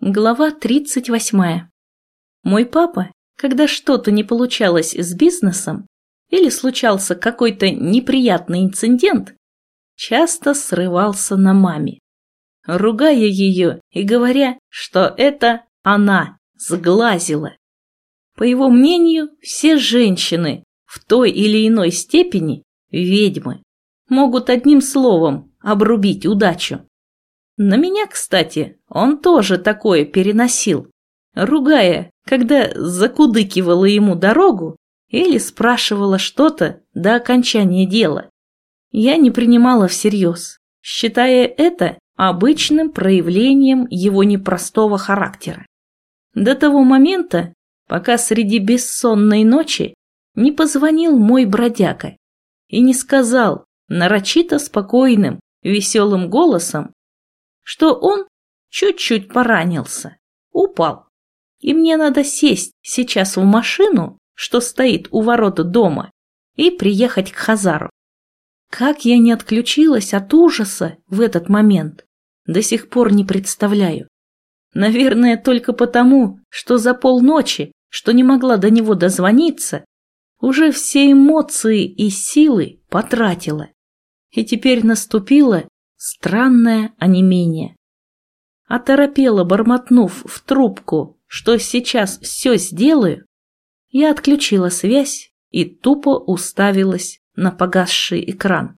Глава 38. Мой папа, когда что-то не получалось с бизнесом или случался какой-то неприятный инцидент, часто срывался на маме, ругая ее и говоря, что это она сглазила. По его мнению, все женщины в той или иной степени ведьмы могут одним словом обрубить удачу. На меня, кстати, он тоже такое переносил, ругая, когда закудыкивала ему дорогу или спрашивала что-то до окончания дела. Я не принимала всерьез, считая это обычным проявлением его непростого характера. До того момента, пока среди бессонной ночи не позвонил мой бродяга и не сказал нарочито спокойным, веселым голосом, что он чуть-чуть поранился, упал. И мне надо сесть сейчас в машину, что стоит у ворот дома, и приехать к Хазару. Как я не отключилась от ужаса в этот момент, до сих пор не представляю. Наверное, только потому, что за полночи, что не могла до него дозвониться, уже все эмоции и силы потратила. И теперь наступило Странное онемение. Оторопела, бормотнув в трубку, что сейчас все сделаю, я отключила связь и тупо уставилась на погасший экран.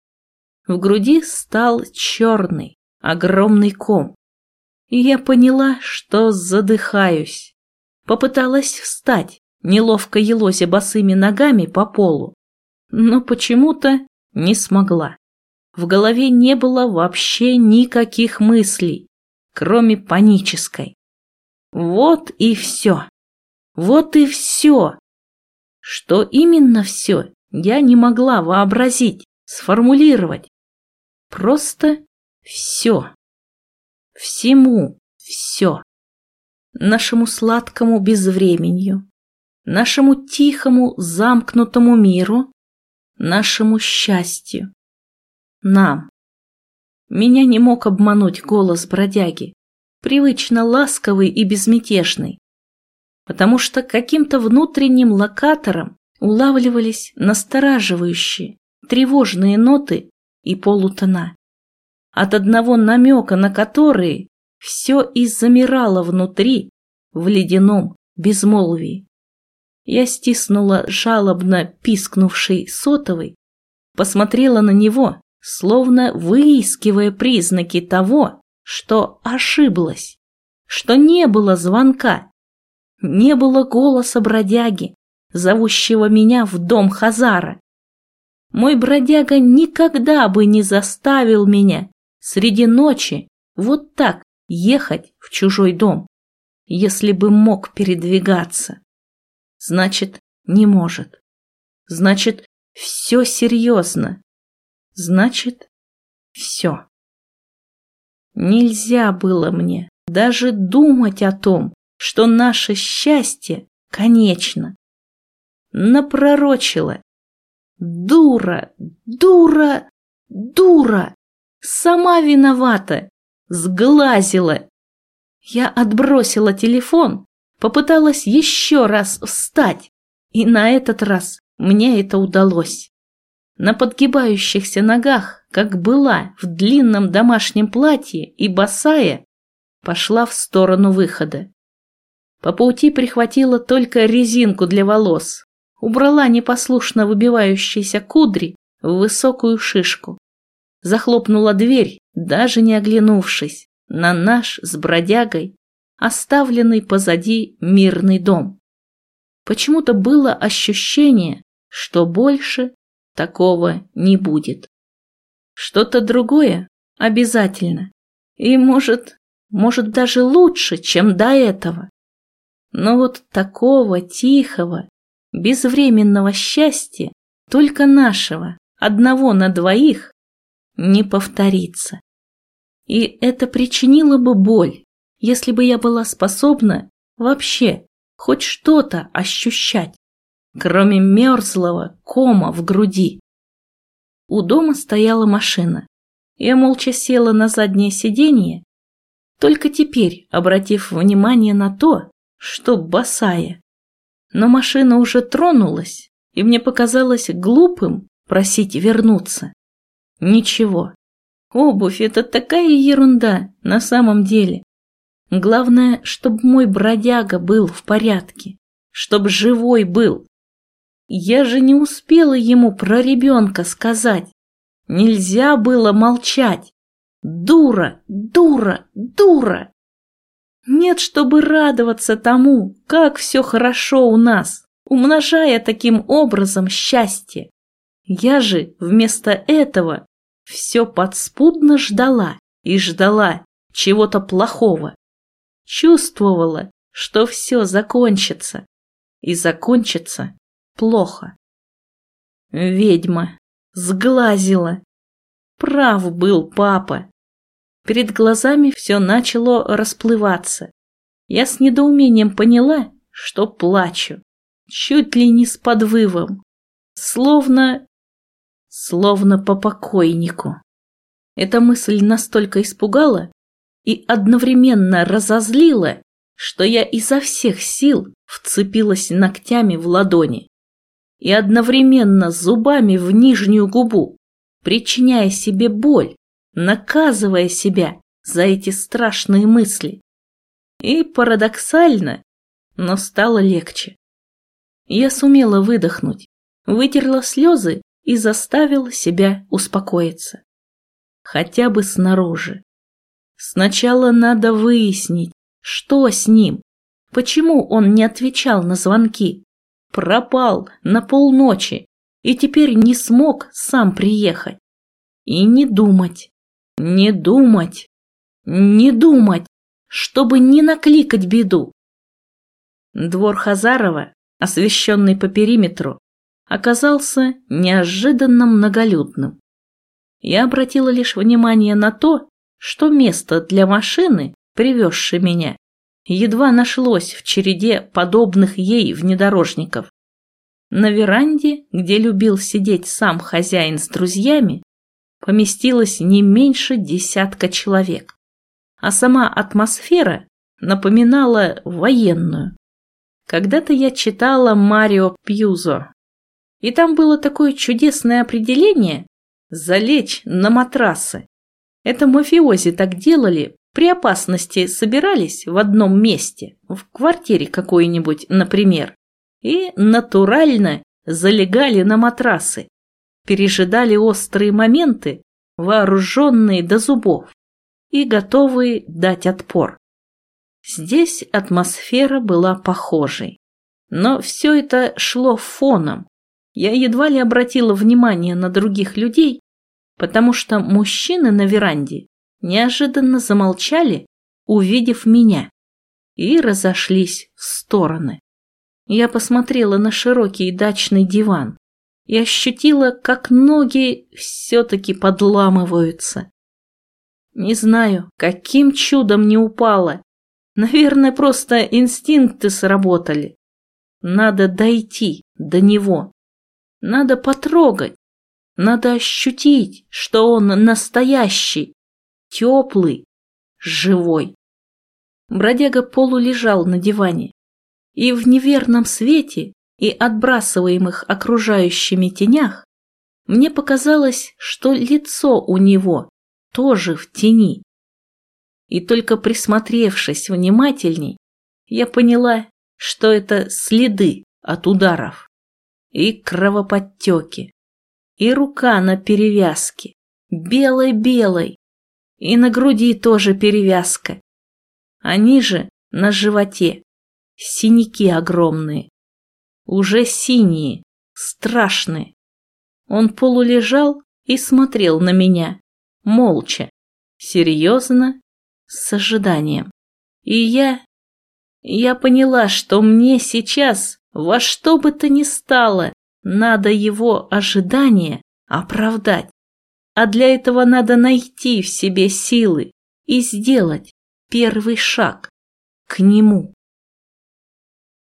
В груди стал черный, огромный ком. И я поняла, что задыхаюсь. Попыталась встать, неловко елозя босыми ногами по полу, но почему-то не смогла. В голове не было вообще никаких мыслей, кроме панической. Вот и все. Вот и все. Что именно все, я не могла вообразить, сформулировать. Просто все. Всему все. Нашему сладкому безвременью, нашему тихому замкнутому миру, нашему счастью, нам. Меня не мог обмануть голос бродяги, привычно ласковый и безмятежный, потому что каким-то внутренним локатором улавливались настораживающие, тревожные ноты и полутона, от одного намека на которые все и замирало внутри в ледяном безмолвии. Я стиснула жалобно пискнувший сотовый, посмотрела на него словно выискивая признаки того, что ошиблась, что не было звонка, не было голоса бродяги, зовущего меня в дом Хазара. Мой бродяга никогда бы не заставил меня среди ночи вот так ехать в чужой дом, если бы мог передвигаться. Значит, не может. Значит, все серьезно. Значит, все. Нельзя было мне даже думать о том, что наше счастье конечно. Напророчила. Дура, дура, дура. Сама виновата. Сглазила. Я отбросила телефон, попыталась еще раз встать, и на этот раз мне это удалось на подгибающихся ногах, как была в длинном домашнем платье и босая, пошла в сторону выхода. По пути прихватила только резинку для волос, убрала непослушно выбивающиеся кудри в высокую шишку. Захлопнула дверь, даже не оглянувшись, на наш с бродягой, оставленный позади мирный дом. Почему-то было ощущение, что больше Такого не будет. Что-то другое обязательно. И может, может даже лучше, чем до этого. Но вот такого тихого, безвременного счастья, только нашего, одного на двоих, не повторится. И это причинило бы боль, если бы я была способна вообще хоть что-то ощущать кроме мерзлого кома в груди. У дома стояла машина. Я молча села на заднее сиденье, только теперь обратив внимание на то, что босая. Но машина уже тронулась, и мне показалось глупым просить вернуться. Ничего. Обувь – это такая ерунда на самом деле. Главное, чтобы мой бродяга был в порядке, чтобы живой был. Я же не успела ему про ребенка сказать. Нельзя было молчать. Дура, дура, дура. Нет, чтобы радоваться тому, как все хорошо у нас, умножая таким образом счастье. Я же вместо этого все подспудно ждала и ждала чего-то плохого. Чувствовала, что все закончится. И закончится плохо. Ведьма. Сглазила. Прав был папа. Перед глазами все начало расплываться. Я с недоумением поняла, что плачу. Чуть ли не с подвывом. Словно словно по покойнику. Эта мысль настолько испугала и одновременно разозлила, что я изо всех сил вцепилась ногтями в ладони и одновременно зубами в нижнюю губу, причиняя себе боль, наказывая себя за эти страшные мысли. И парадоксально, но стало легче. Я сумела выдохнуть, вытерла слезы и заставил себя успокоиться. Хотя бы снаружи. Сначала надо выяснить, что с ним, почему он не отвечал на звонки, пропал на полночи и теперь не смог сам приехать. И не думать, не думать, не думать, чтобы не накликать беду. Двор Хазарова, освещенный по периметру, оказался неожиданно многолюдным. Я обратила лишь внимание на то, что место для машины, привезшей меня, едва нашлось в череде подобных ей внедорожников. На веранде, где любил сидеть сам хозяин с друзьями, поместилось не меньше десятка человек, а сама атмосфера напоминала военную. Когда-то я читала Марио Пьюзо и там было такое чудесное определение «залечь на матрасы». Это мафиози так делали, при опасности собирались в одном месте, в квартире какой-нибудь, например, и натурально залегали на матрасы, пережидали острые моменты, вооруженные до зубов и готовые дать отпор. Здесь атмосфера была похожей, но все это шло фоном, я едва ли обратила внимание на других людей, потому что мужчины на веранде неожиданно замолчали, увидев меня, и разошлись в стороны. Я посмотрела на широкий дачный диван и ощутила, как ноги все-таки подламываются. Не знаю, каким чудом не упала. Наверное, просто инстинкты сработали. Надо дойти до него. Надо потрогать, надо ощутить, что он настоящий, теплый, живой. Бродяга полулежал на диване, и в неверном свете и отбрасываемых окружающими тенях мне показалось, что лицо у него тоже в тени. И только присмотревшись внимательней, я поняла, что это следы от ударов и кровоподтеки, и рука на перевязке, белой-белой, и на груди тоже перевязка. Они же на животе, синяки огромные, уже синие, страшные. Он полулежал и смотрел на меня, молча, серьезно, с ожиданием. И я... Я поняла, что мне сейчас во что бы то ни стало, надо его ожидание оправдать. А для этого надо найти в себе силы и сделать первый шаг к нему.